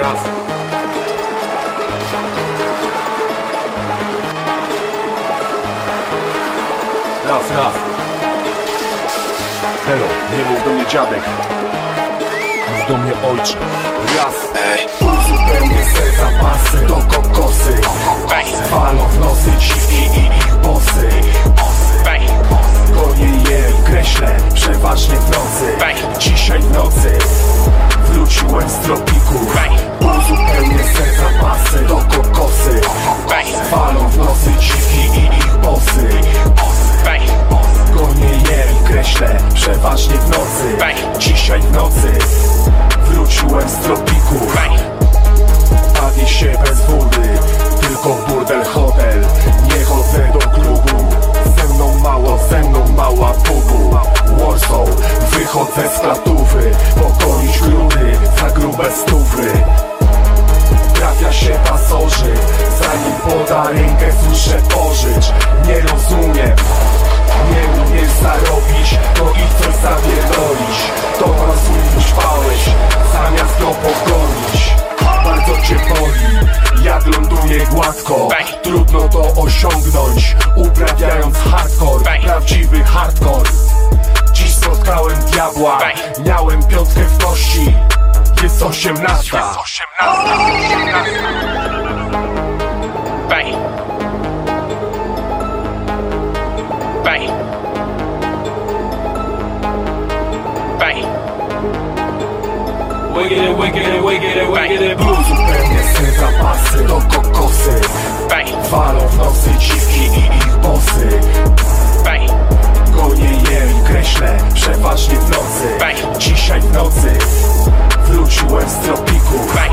Raz. Raz, raz. Helo, nie mów do mnie dziadek. Do mnie ojcze. Raz. Ej. Uzupełnię se zapasy do kokosy. Fal z tropiku. Uzupełnię se zapasy do kokosy. Falą w nosy dziwki i ich bosy. Gonię je i kreślę, przeważnie w nocy. Dzisiaj w nocy wróciłem z tropiku. Bawię się bez wody, tylko w burdel hotel. Nie chodzę do klubu, ze mną mało, ze mną mała bubu. Warsaw, wychodzę z klatówy rękę słyszę pożycz Nie rozumiem, nie umiesz zarobić, to i coś zapierdolić To nas uśpałeś, zamiast go pogonić. Bardzo cię boli, jak ląduje gładko. Trudno to osiągnąć, uprawiając hardcore. Prawdziwy hardcore. Dziś spotkałem diabła, miałem piątkę w kości. Jest osiemnasta Bang. Bang. Bang. Wiggity, wiggity, wiggity, wiggity, boo. Uzupełnię se zapasy do kokosy Bang. Falą w nosy dziwki i ich bosy Bang. Gonię je i kreślę, przeważnie w nocy Bang. Dzisiaj w nocy wróciłem z tropiku Bang.